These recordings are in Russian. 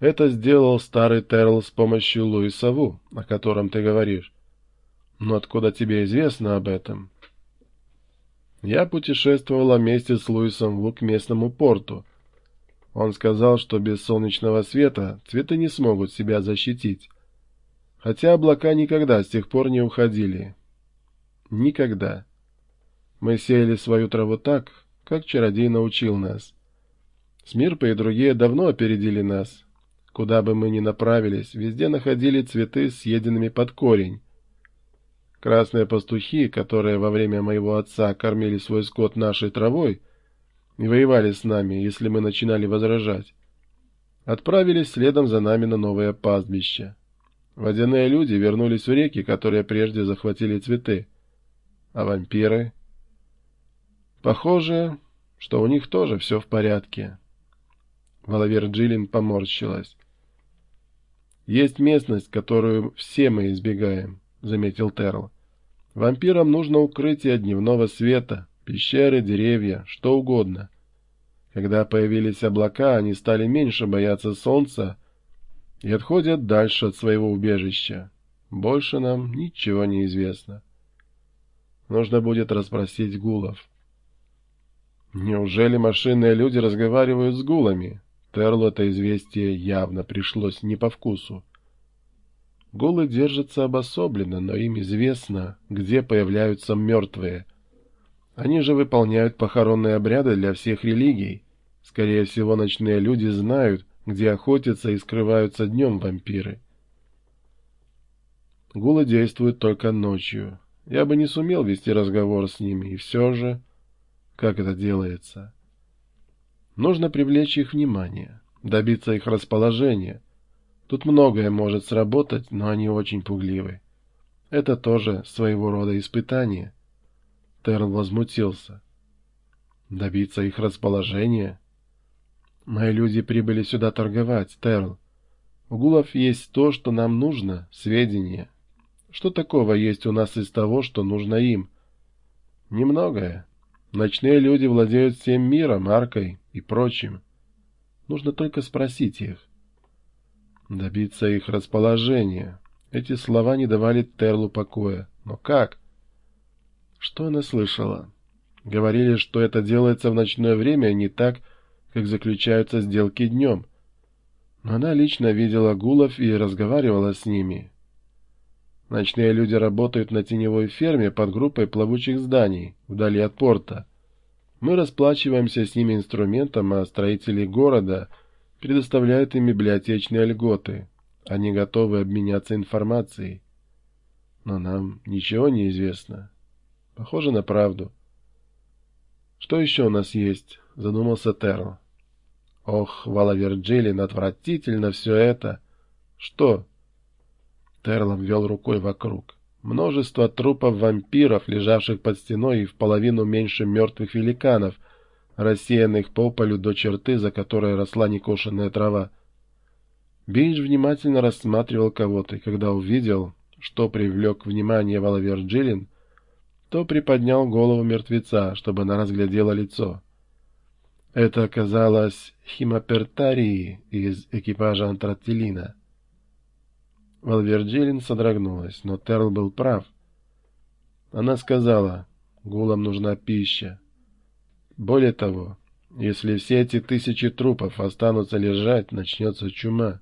Это сделал старый Терл с помощью Луиса Ву, о котором ты говоришь. Но откуда тебе известно об этом? Я путешествовала вместе с Луисом Ву к местному порту. Он сказал, что без солнечного света цветы не смогут себя защитить. Хотя облака никогда с тех пор не уходили. Никогда. Мы сеяли свою траву так, как чародей научил нас. Смирпа и другие давно опередили нас. Куда бы мы ни направились, везде находили цветы, съеденными под корень. Красные пастухи, которые во время моего отца кормили свой скот нашей травой и воевали с нами, если мы начинали возражать, отправились следом за нами на новое пастбище. Водяные люди вернулись в реки, которые прежде захватили цветы. А вампиры? Похоже, что у них тоже все в порядке. Валавер Джилин поморщилась. «Есть местность, которую все мы избегаем», — заметил Терл. «Вампирам нужно укрытие дневного света, пещеры, деревья, что угодно. Когда появились облака, они стали меньше бояться солнца, — и отходят дальше от своего убежища. Больше нам ничего не известно. Нужно будет расспросить гулов. Неужели машинные люди разговаривают с гулами? Терлу это известие явно пришлось не по вкусу. Гулы держатся обособленно, но им известно, где появляются мертвые. Они же выполняют похоронные обряды для всех религий. Скорее всего, ночные люди знают, где охотятся и скрываются днем вампиры. Гулы действуют только ночью. Я бы не сумел вести разговор с ними, и все же... Как это делается? Нужно привлечь их внимание, добиться их расположения. Тут многое может сработать, но они очень пугливы. Это тоже своего рода испытание. Терн возмутился. Добиться их расположения? Мои люди прибыли сюда торговать, Терл. У гулов есть то, что нам нужно, сведения. Что такого есть у нас из того, что нужно им? Немногое. Ночные люди владеют всем миром, аркой и прочим. Нужно только спросить их. Добиться их расположения. Эти слова не давали Терлу покоя. Но как? Что она слышала? Говорили, что это делается в ночное время, а не так, как заключаются сделки днем. Но она лично видела гулов и разговаривала с ними. Ночные люди работают на теневой ферме под группой плавучих зданий, вдали от порта. Мы расплачиваемся с ними инструментом, а строители города предоставляют им библиотечные льготы. Они готовы обменяться информацией. Но нам ничего не известно. Похоже на правду. Что еще у нас есть? Задумался Терл. Ох, Валаверджилин, отвратительно все это. Что? Терл обвел рукой вокруг. Множество трупов вампиров, лежавших под стеной и в половину меньше мертвых великанов, рассеянных по полю до черты, за которой росла некошенная трава. Бейдж внимательно рассматривал кого-то, и когда увидел, что привлек внимание Валаверджилин, то приподнял голову мертвеца, чтобы она разглядела лицо. Это оказалось Химопертарии из экипажа Антраттелина. Валверджилин содрогнулась, но Терл был прав. Она сказала, гулам нужна пища. Более того, если все эти тысячи трупов останутся лежать, начнется чума,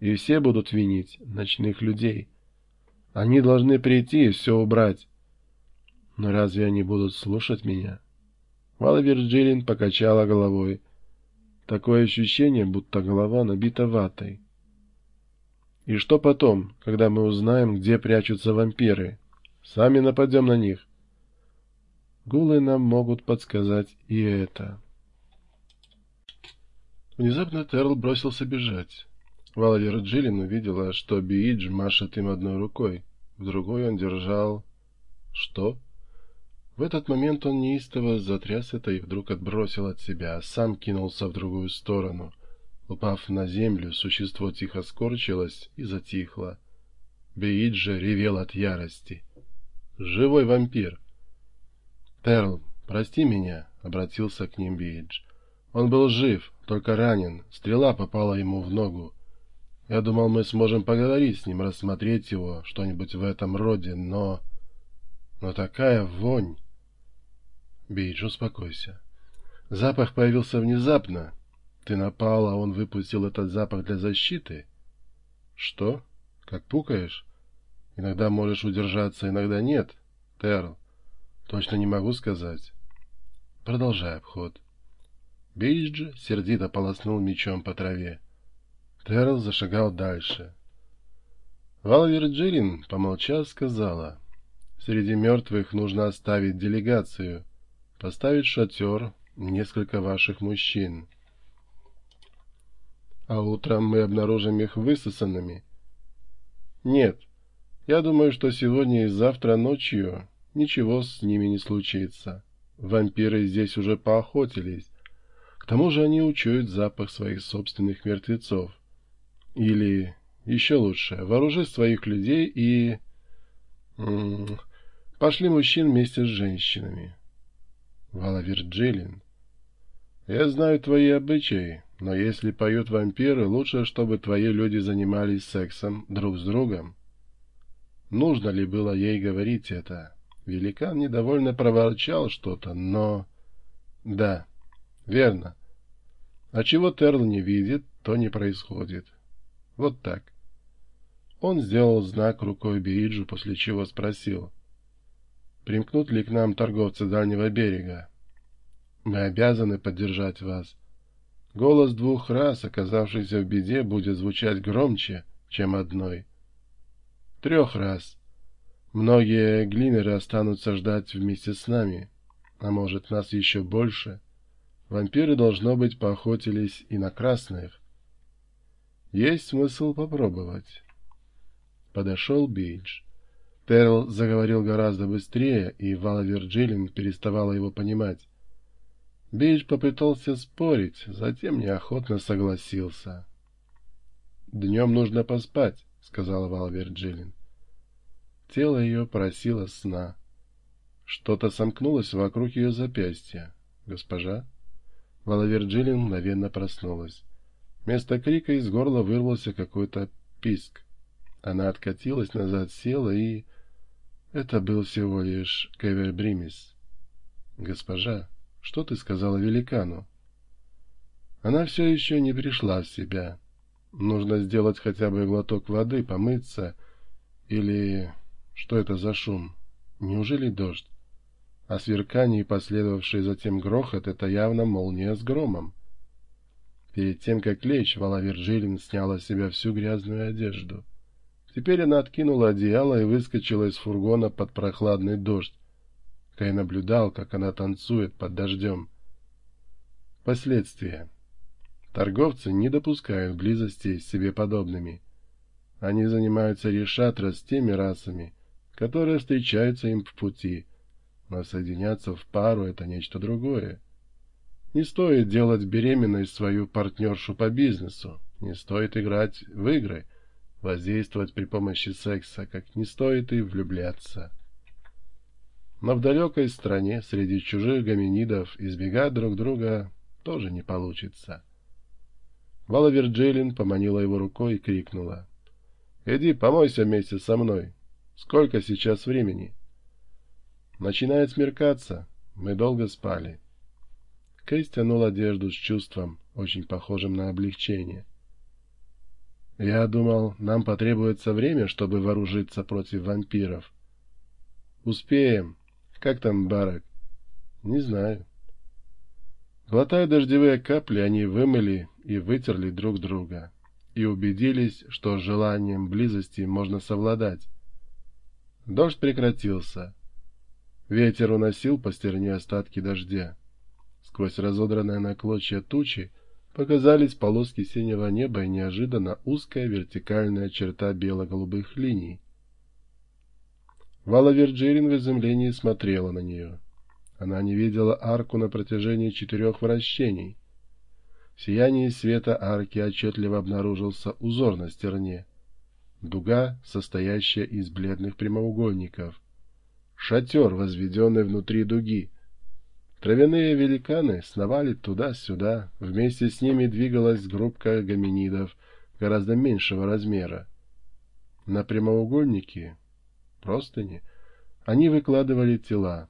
и все будут винить ночных людей. Они должны прийти и все убрать. Но разве они будут слушать меня?» Вала покачала головой. Такое ощущение, будто голова набита ватой. И что потом, когда мы узнаем, где прячутся вампиры? Сами нападем на них. Гулы нам могут подсказать и это. Внезапно Терл бросился бежать. Вала Вирджилин увидела, что Биидж машет им одной рукой. В другой он держал... Что? В этот момент он неистово затряс это и вдруг отбросил от себя, а сам кинулся в другую сторону. Упав на землю, существо тихо скорчилось и затихло. Беиджа ревел от ярости. «Живой вампир!» «Перл, прости меня», — обратился к ним Бейдж. Он был жив, только ранен. Стрела попала ему в ногу. Я думал, мы сможем поговорить с ним, рассмотреть его, что-нибудь в этом роде, но... Но такая вонь... Бейдж, успокойся. Запах появился внезапно. Ты напал, а он выпустил этот запах для защиты? Что? Как пукаешь? Иногда можешь удержаться, иногда нет. Терл, точно не могу сказать. Продолжай обход. Бейджи сердито полоснул мечом по траве. Терл зашагал дальше. Вал Вирджилин, помолчав, сказала, «Среди мертвых нужно оставить делегацию, поставить шатер, несколько ваших мужчин. А утром мы обнаружим их высосанными. Нет, я думаю, что сегодня и завтра ночью ничего с ними не случится. Вампиры здесь уже поохотились, к тому же они учуют запах своих собственных мертвецов. Или, еще лучше, вооружи своих людей и... М -м, пошли мужчин вместе с женщинами. Вала Вирджилин. Я знаю твои обычаи, но если поют вампиры, лучше, чтобы твои люди занимались сексом друг с другом. Нужно ли было ей говорить это? Великан недовольно проворчал что-то, но... Да, Верно. А чего Терл не видит, то не происходит. Вот так. Он сделал знак рукой Бериджу, после чего спросил. Примкнут ли к нам торговцы дальнего берега? Мы обязаны поддержать вас. Голос двух раз, оказавшийся в беде, будет звучать громче, чем одной. Трех раз. Многие глинеры останутся ждать вместе с нами, а может, нас еще больше — Вампиры, должно быть, поохотились и на красных. Есть смысл попробовать. Подошел Бейдж. Терл заговорил гораздо быстрее, и Вала Вирджилин переставала его понимать. Бейдж попытался спорить, затем неохотно согласился. «Днем нужно поспать», — сказала Вала Вирджилин. Тело ее просило сна. Что-то сомкнулось вокруг ее запястья. «Госпожа?» Валаверджилин мгновенно проснулась. Вместо крика из горла вырвался какой-то писк. Она откатилась назад, села и... Это был всего лишь Кевер Бримис. «Госпожа, что ты сказала великану?» Она все еще не пришла в себя. Нужно сделать хотя бы глоток воды, помыться. Или... Что это за шум? Неужели дождь? а сверкание и последовавший затем грохот — это явно молния с громом. Перед тем, как лечь, Вала Вирджилин сняла с себя всю грязную одежду. Теперь она откинула одеяло и выскочила из фургона под прохладный дождь. Кай наблюдал, как она танцует под дождем. Последствия. Торговцы не допускают близости с себе подобными. Они занимаются решатра с теми расами, которые встречаются им в пути — но соединяться в пару — это нечто другое. Не стоит делать беременной свою партнершу по бизнесу, не стоит играть в игры, воздействовать при помощи секса, как не стоит и влюбляться. Но в далекой стране, среди чужих гоминидов, избегать друг друга тоже не получится. Вала Вирджилин поманила его рукой и крикнула. — Иди, помойся вместе со мной. Сколько сейчас времени? — Начинает смеркаться. Мы долго спали. Кей стянул одежду с чувством, очень похожим на облегчение. Я думал, нам потребуется время, чтобы вооружиться против вампиров. Успеем. Как там Барак? Не знаю. Глотая дождевые капли, они вымыли и вытерли друг друга и убедились, что желанием близости можно совладать. Дождь прекратился. Ветер уносил по стерне остатки дождя. Сквозь разодранные на клочья тучи показались полоски синего неба и неожиданно узкая вертикальная черта бело-голубых линий. Вала Вирджирин в изумлении смотрела на нее. Она не видела арку на протяжении четырех вращений. В сиянии света арки отчетливо обнаружился узор на стерне. Дуга, состоящая из бледных прямоугольников шатер, возведенный внутри дуги. Травяные великаны сновали туда-сюда, вместе с ними двигалась группка гоминидов гораздо меньшего размера. На прямоугольники, простыни, они выкладывали тела.